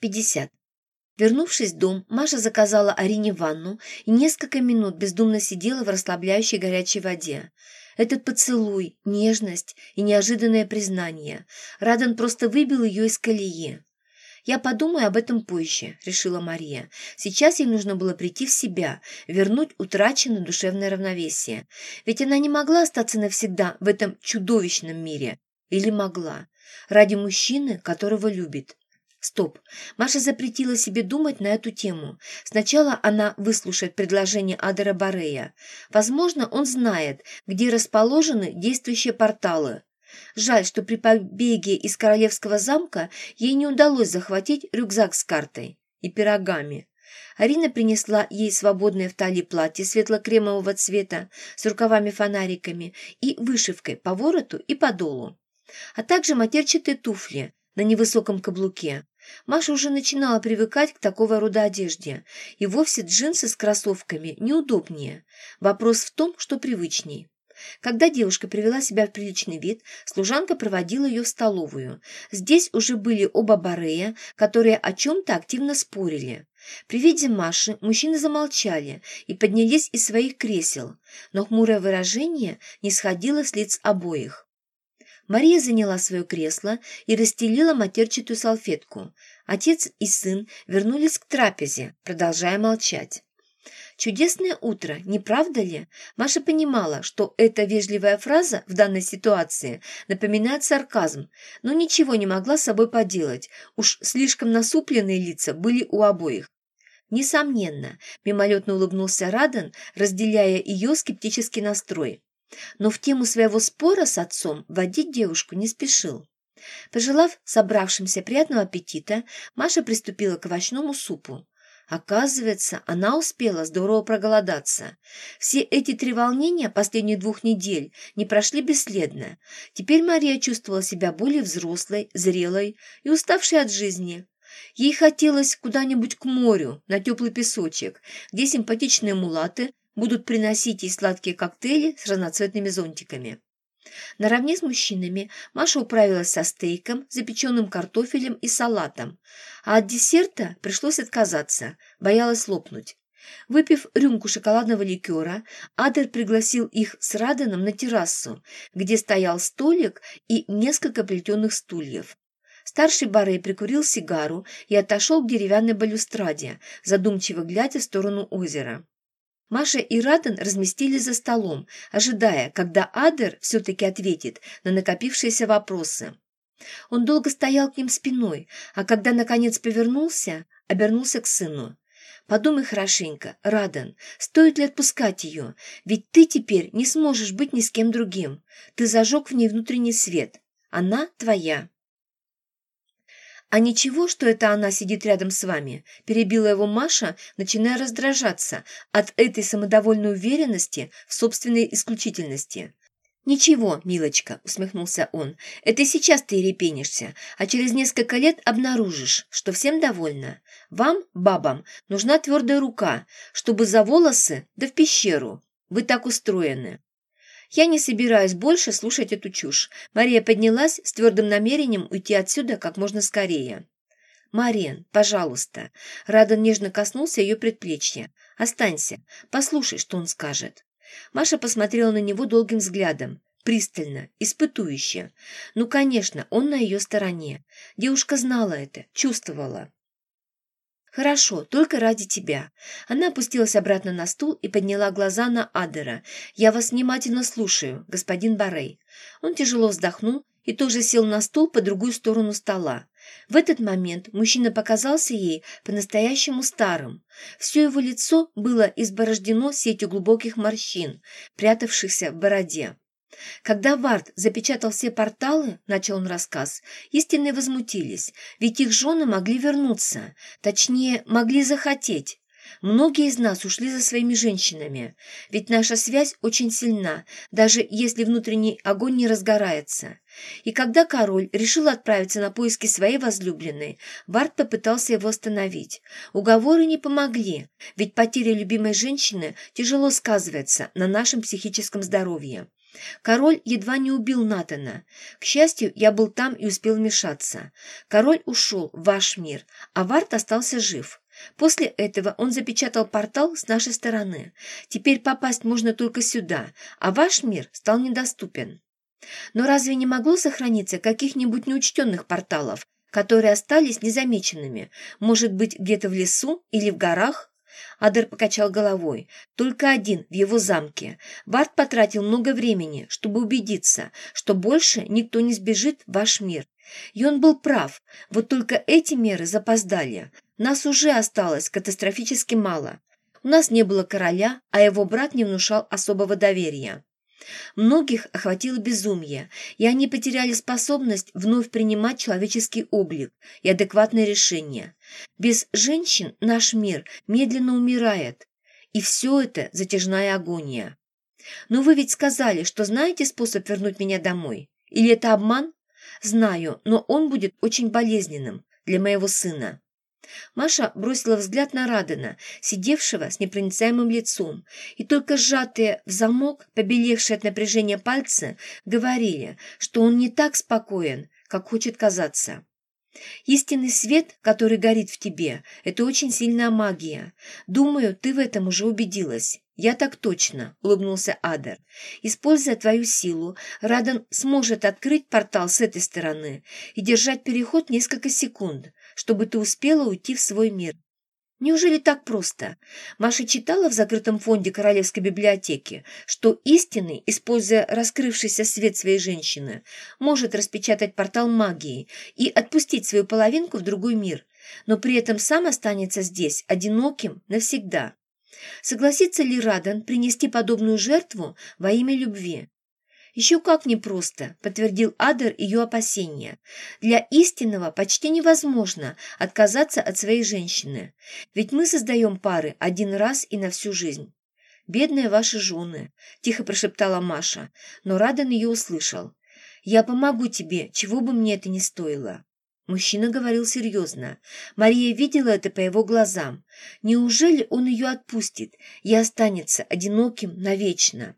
50. Вернувшись в дом, Маша заказала Арине ванну и несколько минут бездумно сидела в расслабляющей горячей воде. Этот поцелуй, нежность и неожиданное признание. Радан просто выбил ее из колеи. «Я подумаю об этом позже», — решила Мария. Сейчас ей нужно было прийти в себя, вернуть утраченное душевное равновесие. Ведь она не могла остаться навсегда в этом чудовищном мире. Или могла? Ради мужчины, которого любит. Стоп. Маша запретила себе думать на эту тему. Сначала она выслушает предложение Адера Барея. Возможно, он знает, где расположены действующие порталы. Жаль, что при побеге из королевского замка ей не удалось захватить рюкзак с картой и пирогами. Арина принесла ей свободное в талии платье светло-кремового цвета с рукавами-фонариками и вышивкой по вороту и по долу, а также матерчатые туфли на невысоком каблуке. Маша уже начинала привыкать к такого рода одежде, и вовсе джинсы с кроссовками неудобнее. Вопрос в том, что привычней. Когда девушка привела себя в приличный вид, служанка проводила ее в столовую. Здесь уже были оба барея, которые о чем-то активно спорили. При виде Маши мужчины замолчали и поднялись из своих кресел, но хмурое выражение не сходило с лиц обоих. Мария заняла свое кресло и расстелила матерчатую салфетку. Отец и сын вернулись к трапезе, продолжая молчать. Чудесное утро, не правда ли? Маша понимала, что эта вежливая фраза в данной ситуации напоминает сарказм, но ничего не могла с собой поделать. Уж слишком насупленные лица были у обоих. Несомненно, мимолетно улыбнулся Радан, разделяя ее скептический настрой но в тему своего спора с отцом водить девушку не спешил. Пожелав собравшимся приятного аппетита, Маша приступила к овощному супу. Оказывается, она успела здорово проголодаться. Все эти три волнения последних двух недель не прошли бесследно. Теперь Мария чувствовала себя более взрослой, зрелой и уставшей от жизни. Ей хотелось куда-нибудь к морю, на теплый песочек, где симпатичные мулаты будут приносить ей сладкие коктейли с разноцветными зонтиками. Наравне с мужчинами Маша управилась со стейком, запеченным картофелем и салатом, а от десерта пришлось отказаться, боялась лопнуть. Выпив рюмку шоколадного ликера, Адер пригласил их с Раданом на террасу, где стоял столик и несколько плетеных стульев. Старший Барей прикурил сигару и отошел к деревянной балюстраде, задумчиво глядя в сторону озера. Маша и Раден разместились за столом, ожидая, когда Адер все-таки ответит на накопившиеся вопросы. Он долго стоял к ним спиной, а когда, наконец, повернулся, обернулся к сыну. «Подумай хорошенько, Раден, стоит ли отпускать ее? Ведь ты теперь не сможешь быть ни с кем другим. Ты зажег в ней внутренний свет. Она твоя». «А ничего, что это она сидит рядом с вами?» – перебила его Маша, начиная раздражаться от этой самодовольной уверенности в собственной исключительности. «Ничего, милочка», – усмехнулся он, – «это сейчас ты репенишься, а через несколько лет обнаружишь, что всем довольна. Вам, бабам, нужна твердая рука, чтобы за волосы да в пещеру. Вы так устроены». Я не собираюсь больше слушать эту чушь. Мария поднялась с твердым намерением уйти отсюда как можно скорее. «Мариан, пожалуйста». Радан нежно коснулся ее предплечья. «Останься. Послушай, что он скажет». Маша посмотрела на него долгим взглядом. Пристально, испытующе. Ну, конечно, он на ее стороне. Девушка знала это, чувствовала. «Хорошо, только ради тебя». Она опустилась обратно на стул и подняла глаза на Адера. «Я вас внимательно слушаю, господин Барей». Он тяжело вздохнул и тоже сел на стул по другую сторону стола. В этот момент мужчина показался ей по-настоящему старым. Все его лицо было изборождено сетью глубоких морщин, прятавшихся в бороде. Когда Вард запечатал все порталы, начал он рассказ, истинные возмутились, ведь их жены могли вернуться, точнее, могли захотеть. Многие из нас ушли за своими женщинами, ведь наша связь очень сильна, даже если внутренний огонь не разгорается. И когда король решил отправиться на поиски своей возлюбленной, Барт попытался его остановить. Уговоры не помогли, ведь потеря любимой женщины тяжело сказывается на нашем психическом здоровье. Король едва не убил Натана. К счастью, я был там и успел вмешаться. Король ушел в ваш мир, а Варт остался жив. После этого он запечатал портал с нашей стороны. Теперь попасть можно только сюда, а ваш мир стал недоступен. Но разве не могло сохраниться каких-нибудь неучтенных порталов, которые остались незамеченными, может быть, где-то в лесу или в горах? Адер покачал головой. Только один, в его замке. Барт потратил много времени, чтобы убедиться, что больше никто не сбежит в ваш мир. И он был прав, вот только эти меры запоздали. Нас уже осталось катастрофически мало. У нас не было короля, а его брат не внушал особого доверия. Многих охватило безумие, и они потеряли способность вновь принимать человеческий облик и адекватные решения. Без женщин наш мир медленно умирает, и все это затяжная агония. Но вы ведь сказали, что знаете способ вернуть меня домой. Или это обман? Знаю, но он будет очень болезненным для моего сына. Маша бросила взгляд на Радена, сидевшего с непроницаемым лицом, и только сжатые в замок, побелевшие от напряжения пальцы, говорили, что он не так спокоен, как хочет казаться. Истинный свет, который горит в тебе, это очень сильная магия. Думаю, ты в этом уже убедилась. Я так точно, улыбнулся Адер. Используя твою силу, Радан сможет открыть портал с этой стороны и держать переход несколько секунд, чтобы ты успела уйти в свой мир. Неужели так просто? Маша читала в закрытом фонде Королевской библиотеки, что истинный, используя раскрывшийся свет своей женщины, может распечатать портал магии и отпустить свою половинку в другой мир, но при этом сам останется здесь, одиноким, навсегда. Согласится ли Радан принести подобную жертву во имя любви? «Еще как непросто», — подтвердил Адер ее опасения. «Для истинного почти невозможно отказаться от своей женщины. Ведь мы создаем пары один раз и на всю жизнь». «Бедные ваши жены», — тихо прошептала Маша, но Радан ее услышал. «Я помогу тебе, чего бы мне это ни стоило». Мужчина говорил серьезно. Мария видела это по его глазам. Неужели он ее отпустит и останется одиноким навечно?